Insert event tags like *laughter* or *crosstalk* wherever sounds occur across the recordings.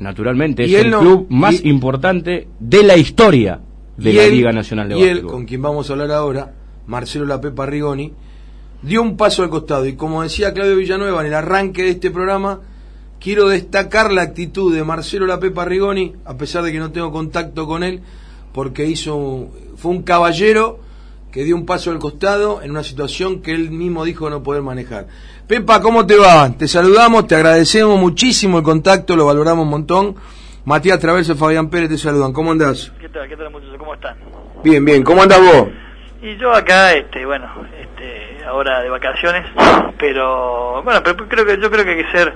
naturalmente, es el club más importante de la historia de la Liga Nacional de Y él, con quien vamos a hablar ahora, Marcelo La Pepa Rigoni, dio un paso al costado. Y como decía Claudio Villanueva en el arranque de este programa, quiero destacar la actitud de Marcelo La Pepa Rigoni, a pesar de que no tengo contacto con él, porque hizo fue un caballero que dio un paso al costado en una situación que él mismo dijo no poder manejar. Pepa, ¿cómo te va? Te saludamos, te agradecemos muchísimo el contacto, lo valoramos un montón. Matías Traverso y Fabián Pérez te saludan. ¿Cómo andás? ¿Qué tal, qué tal muchachos? ¿Cómo están? Bien, bien. ¿Cómo andás vos? Y yo acá, este, bueno, este, ahora de vacaciones, pero bueno, pero creo que yo creo que hay que ser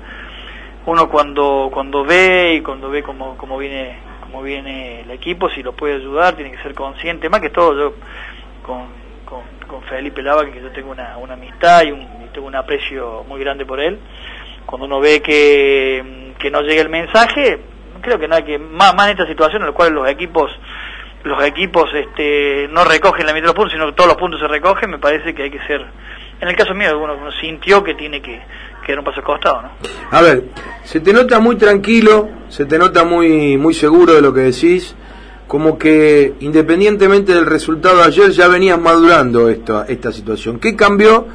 uno cuando cuando ve y cuando ve cómo, cómo viene cómo viene el equipo, si lo puede ayudar, tiene que ser consciente, más que todo yo con, con, Felipe Lava, que yo tengo una, una amistad y, un, tengo un aprecio muy grande por él. Cuando uno ve que, que no llega el mensaje, creo que no hay que, más, más en esta situación en la cual los equipos los equipos este, no recogen la mitad de los puntos, sino que todos los puntos se recogen, me parece que hay que ser, en el caso mío, uno, uno sintió que tiene que, que dar un paso al costado, ¿no? A ver, se te nota muy tranquilo, se te nota muy, muy seguro de lo que decís, como que independientemente del resultado de ayer ya venías madurando esta, esta situación. ¿Qué cambió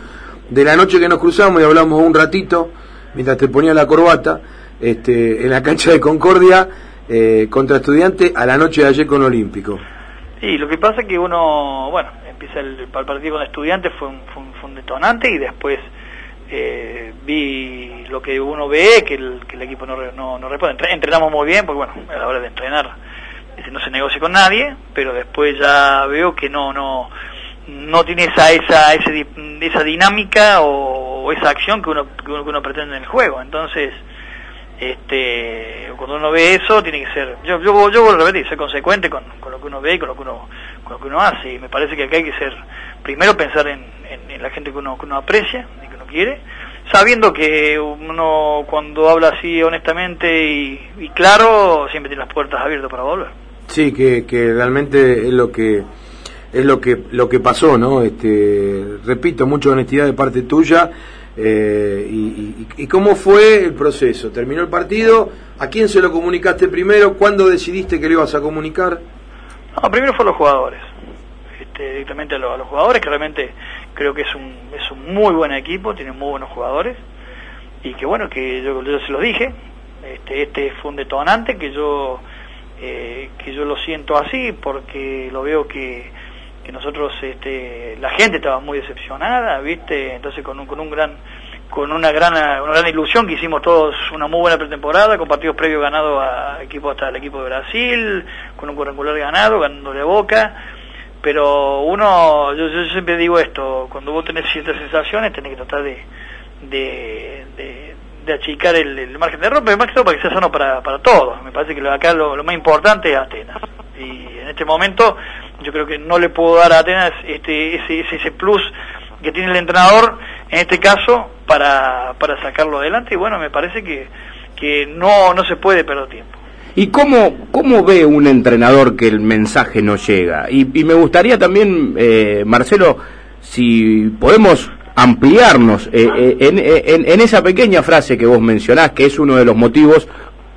de la noche que nos cruzamos y hablamos un ratito, mientras te ponía la corbata, este, en la cancha de Concordia, eh, contra estudiante a la noche de ayer con Olímpico? Sí, lo que pasa es que uno, bueno, empieza el, partido con estudiantes, fue un, fue un, detonante y después eh, vi lo que uno ve, que el, que el equipo no, no, no responde. Entrenamos muy bien, porque bueno, a la hora de entrenar no se negocia con nadie, pero después ya veo que no no no tiene esa esa ese, esa dinámica o, esa acción que uno, que uno, pretende en el juego. Entonces, este cuando uno ve eso tiene que ser yo yo yo vuelvo a repetir, ser consecuente con, con, lo que uno ve y con lo que uno con lo que uno hace y me parece que acá hay que ser primero pensar en, en, la gente que uno, que uno aprecia y que uno quiere sabiendo que uno cuando habla así honestamente y claro siempre tiene las puertas abiertas para volver Sí, que, que realmente es lo que es lo que lo que pasó, ¿no? Este, repito, mucha honestidad de parte tuya. Eh, y, y, cómo fue el proceso? ¿Terminó el partido? ¿A quién se lo comunicaste primero? ¿Cuándo decidiste que lo ibas a comunicar? No, primero fue a los jugadores. Este, directamente a, los jugadores, que realmente creo que es un, es un muy buen equipo, tiene muy buenos jugadores. Y que bueno, que yo, yo se lo dije. Este, este fue un detonante que yo eh, que yo lo siento así porque lo veo que, que nosotros este, la gente estaba muy decepcionada viste entonces con un, con un gran con una gran una gran ilusión que hicimos todos una muy buena pretemporada con partidos previos ganados a equipo hasta el equipo de Brasil con un cuadrangular ganado ganándole Boca. Pero uno yo, siempre digo esto cuando vos tenés ciertas sensaciones tenés que tratar de achicar el, margen de error, pero más que todo para que sea sano para, para todos. Me parece que acá lo, más importante es Atenas. Y en este momento yo creo que no le puedo dar a Atenas este, ese, ese, plus que tiene el entrenador, en este caso, para, para sacarlo adelante. Y bueno, me parece que, que no, no se puede perder tiempo. ¿Y cómo, cómo ve un entrenador que el mensaje no llega? Y, y me gustaría también, eh, Marcelo, si podemos ampliarnos eh, eh, eh, en, esa pequeña frase que vos mencionás, que es uno de los motivos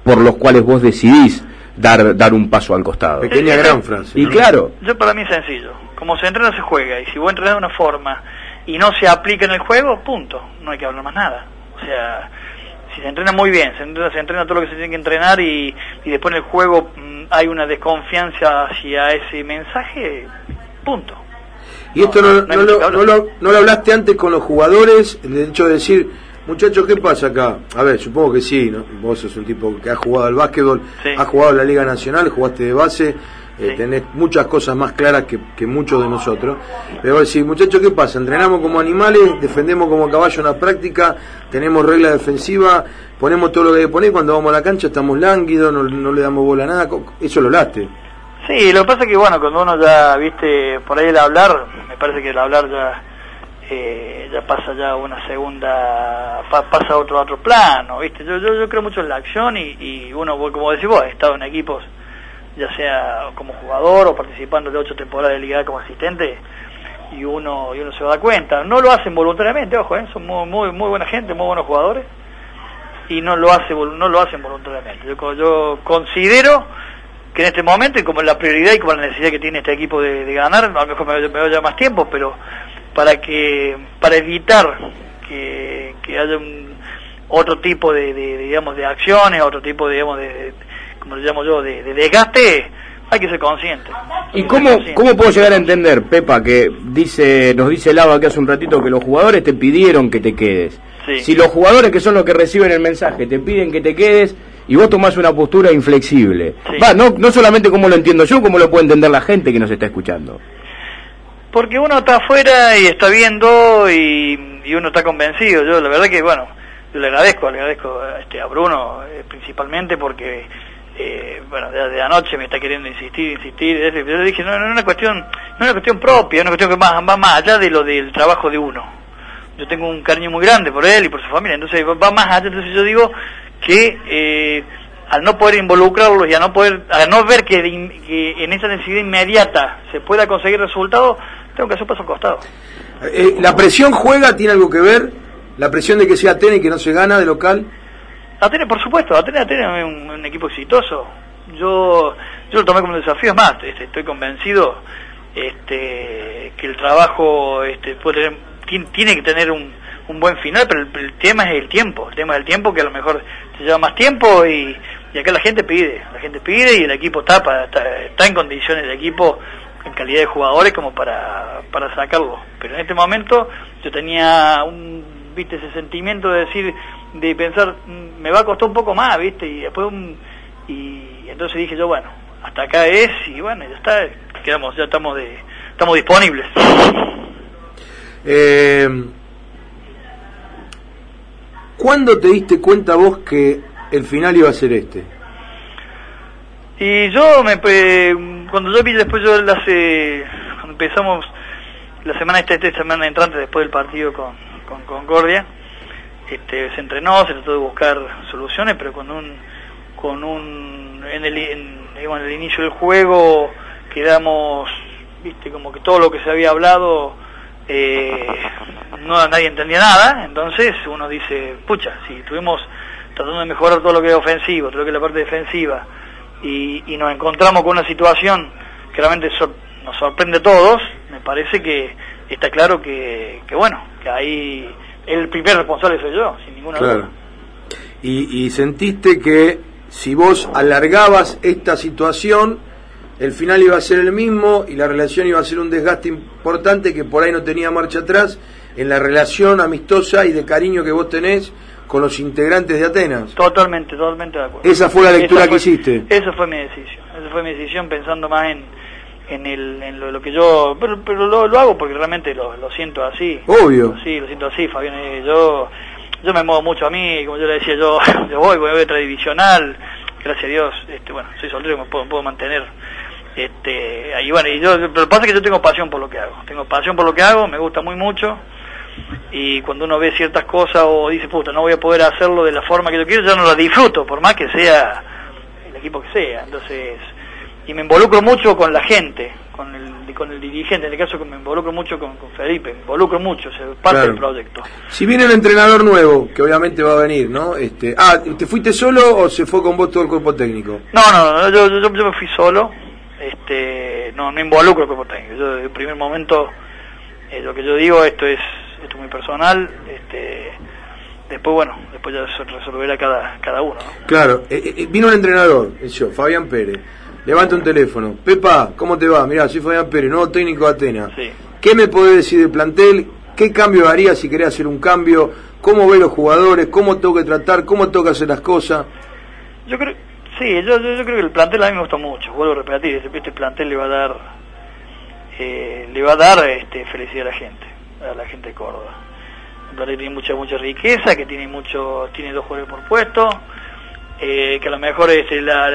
por los cuales vos decidís dar, dar un paso al costado. Pequeña gran frase. Y claro. Yo para mí es sencillo. Como se entrena, se juega. Y si vos entrenás de una forma y no se aplica en el juego, punto. No hay que hablar más nada. O sea, si se entrena muy bien, se entrena, se entrena todo lo que se tiene que entrenar y, y después en el juego mm, hay una desconfianza hacia ese mensaje, punto. Y esto no, no, lo, no, lo, no, lo, hablaste antes con los jugadores, el hecho de decir, muchachos, ¿qué pasa acá? A ver, supongo que sí, ¿no? Vos sos un tipo que ha jugado al básquetbol, has jugado la Liga Nacional, jugaste de base, eh, tenés muchas cosas más claras que, que muchos de nosotros. Pero decir, muchachos, ¿qué pasa? Entrenamos como animales, defendemos como caballo en la práctica, tenemos regla defensiva, ponemos todo lo que hay que poner, cuando vamos a la cancha estamos lánguidos, no, no le damos bola a nada, eso lo hablaste. Sí, lo que pasa es que, bueno, cuando uno ya, viste, por ahí el hablar, me parece que el hablar ya eh, ya pasa ya una segunda, pasa a otro otro plano, viste. Yo, yo, yo creo mucho en la acción y, y uno, como decís vos, he estado en equipos, ya sea como jugador o participando de ocho temporadas de liga como asistente, y uno y uno se da cuenta. No lo hacen voluntariamente, ojo, ¿eh? son muy, muy, muy buena gente, muy buenos jugadores, y no lo hace no lo hacen voluntariamente. Yo, yo considero que en este momento y como la prioridad y como la necesidad que tiene este equipo de, ganar, a lo mejor me, me vaya más tiempo, pero para que para evitar que, haya un, otro tipo de, digamos de acciones, otro tipo de, digamos de, como lo llamo yo, de, desgaste, hay que ser consciente. ¿Y cómo, cómo puedo llegar a entender, Pepa, que dice nos dice Lava que hace un ratito que los jugadores te pidieron que te quedes? Si los jugadores que son los que reciben el mensaje te piden que te quedes y vos tomás una postura inflexible, va, no, no solamente como lo entiendo yo, como lo puede entender la gente que nos está escuchando. Porque uno está afuera y está viendo y, y uno está convencido. Yo la verdad que, bueno, yo le agradezco, le agradezco este, a Bruno eh, principalmente porque eh, bueno, de anoche me está queriendo insistir, insistir, yo le dije, no, no es una cuestión, no es una cuestión propia, es una cuestión que va, va más allá de lo del trabajo de uno. Yo tengo un cariño muy grande por él y por su familia, entonces va más allá, entonces yo digo que eh, al no poder involucrarlos y a no poder, a no ver que, en esa necesidad inmediata se pueda conseguir resultados, tengo que hacer paso al costado. Eh, ¿La presión juega, tiene algo que ver? ¿La presión de que sea Atene y que no se gana de local? Atene, por supuesto, Atene, Atene es un, equipo exitoso. Yo, yo lo tomé como un desafío, más, este, estoy convencido este, que el trabajo este, puede tiene, que tener un, un buen final, pero el, tema es el tiempo, el tema del tiempo que a lo mejor se lleva más tiempo y, y acá la gente pide, la gente pide y el equipo está, para, está, en condiciones de equipo en calidad de jugadores como para, para sacarlo. Pero en este momento yo tenía un, viste, ese sentimiento de decir, de pensar, mm, me va a costar un poco más, viste, y después y entonces dije yo, bueno, hasta acá es y bueno, ya está, quedamos, ya estamos de, estamos disponibles. Eh, ¿Cuándo te diste cuenta vos que el final iba a ser este? Y yo, me, cuando yo vi después, yo hace, cuando empezamos la semana esta, esta semana entrante después del partido con, con Concordia, este, se entrenó, se trató de buscar soluciones, pero con un, con un, en el, en, en el inicio del juego quedamos, viste, como que todo lo que se había hablado eh, no nadie entendía nada, entonces uno dice, pucha, si estuvimos tratando de mejorar todo lo que es ofensivo, todo lo que es la parte defensiva, y, y nos encontramos con una situación que realmente nos sorprende a todos, me parece que está claro que, que bueno, que ahí el primer responsable soy yo, sin ninguna duda. Y, y sentiste que si vos alargabas esta situación, el final iba a ser el mismo y la relación iba a ser un desgaste importante que por ahí no tenía marcha atrás en la relación amistosa y de cariño que vos tenés con los integrantes de Atenas. Totalmente, totalmente de acuerdo. Esa fue la lectura que hiciste. Esa fue mi decisión. Esa fue mi decisión pensando más en, en, el, en lo, que yo... Pero, pero lo, hago porque realmente lo, lo siento así. Obvio. Sí, lo siento así, Fabián. Eh, yo, yo me muevo mucho a mí, como yo le decía, yo, *laughs* yo voy, voy a tradicional. Gracias a Dios, este, bueno, soy soltero y me puedo, puedo mantener este ahí bueno y yo pero lo que pasa es que yo tengo pasión por lo que hago. Tengo pasión por lo que hago me gusta muy mucho. Y cuando uno ve ciertas cosas o dice puta no voy a poder hacerlo de la forma que yo quiero yo no lo disfruto por más que sea el equipo que sea. Entonces y me involucro mucho con la gente con el con el dirigente en el caso que me involucro mucho con, Felipe me involucro mucho o parte del proyecto. Si viene un entrenador nuevo que obviamente va a venir no este ah te fuiste solo o se fue con vos todo el cuerpo técnico no no, yo, yo, yo me fui solo este, no, no involucro como técnico. Yo desde el primer momento, eh, lo que yo digo, esto es, esto es muy personal, este, después bueno, después ya se resolverá cada, cada uno. Claro, eh, eh, vino el entrenador, yo, Fabián Pérez, levanta un teléfono, Pepa, ¿cómo te va? Mirá, soy Fabián Pérez, nuevo técnico de Atenas. ¿Qué me podés decir del plantel? ¿Qué cambio haría si querés hacer un cambio? ¿Cómo ve los jugadores? ¿Cómo tengo que tratar? ¿Cómo tengo que hacer las cosas? Yo creo Sí, yo, yo, creo que el plantel a mí me gusta mucho, vuelvo a repetir, este, este plantel le va a dar eh, le va a dar este, felicidad a la gente, a la gente de Córdoba. Un plantel tiene mucha mucha riqueza, que tiene mucho tiene dos jugadores por puesto, eh, que a lo mejor es la,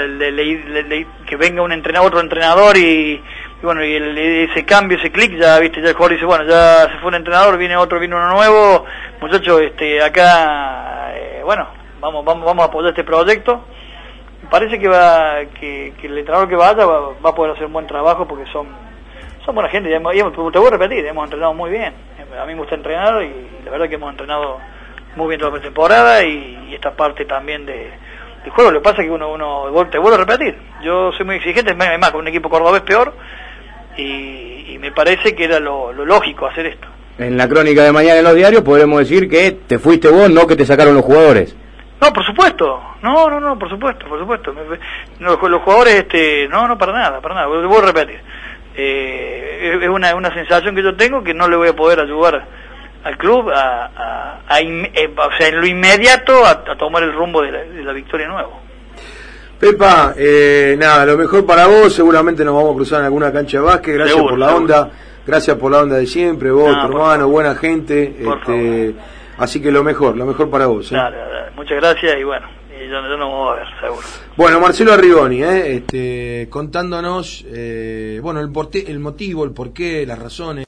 que venga un entrenador, otro entrenador y, bueno, y ese cambio, ese clic, ya viste, ya el jugador dice, bueno, ya se fue un entrenador, viene otro, viene uno nuevo, muchachos, este, acá, eh, bueno, vamos, vamos, vamos a apoyar este proyecto parece que va que, el entrenador que vaya va, a poder hacer un buen trabajo porque son son buena gente te voy a repetir hemos entrenado muy bien a mí me gusta entrenar y la verdad que hemos entrenado muy bien toda la temporada y, esta parte también de, juego. Lo que pasa es que uno, uno te vuelvo a repetir. Yo soy muy exigente, es más, con un equipo cordobés peor y, me parece que era lo, lógico hacer esto. En la crónica de mañana en los diarios podremos decir que te fuiste vos, no que te sacaron los jugadores. No, por supuesto. No, no, no, por supuesto, por supuesto. los, jugadores, este, no, no, para nada, para nada. Voy a repetir. Eh, es una, una sensación que yo tengo que no le voy a poder ayudar al club a, a, eh, o sea, en lo inmediato a, tomar el rumbo de la, victoria nuevo. Pepa, eh, nada, lo mejor para vos, seguramente nos vamos a cruzar en alguna cancha de básquet, gracias por la onda, gracias por la onda de siempre, vos, tu hermano, buena gente, este, así que lo mejor, lo mejor para vos. ¿eh? muchas gracias y bueno, yo, no nos vamos a ver, seguro. Bueno, Marcelo Arrigoni, eh, este, contándonos, bueno, el, el motivo, el porqué, las razones.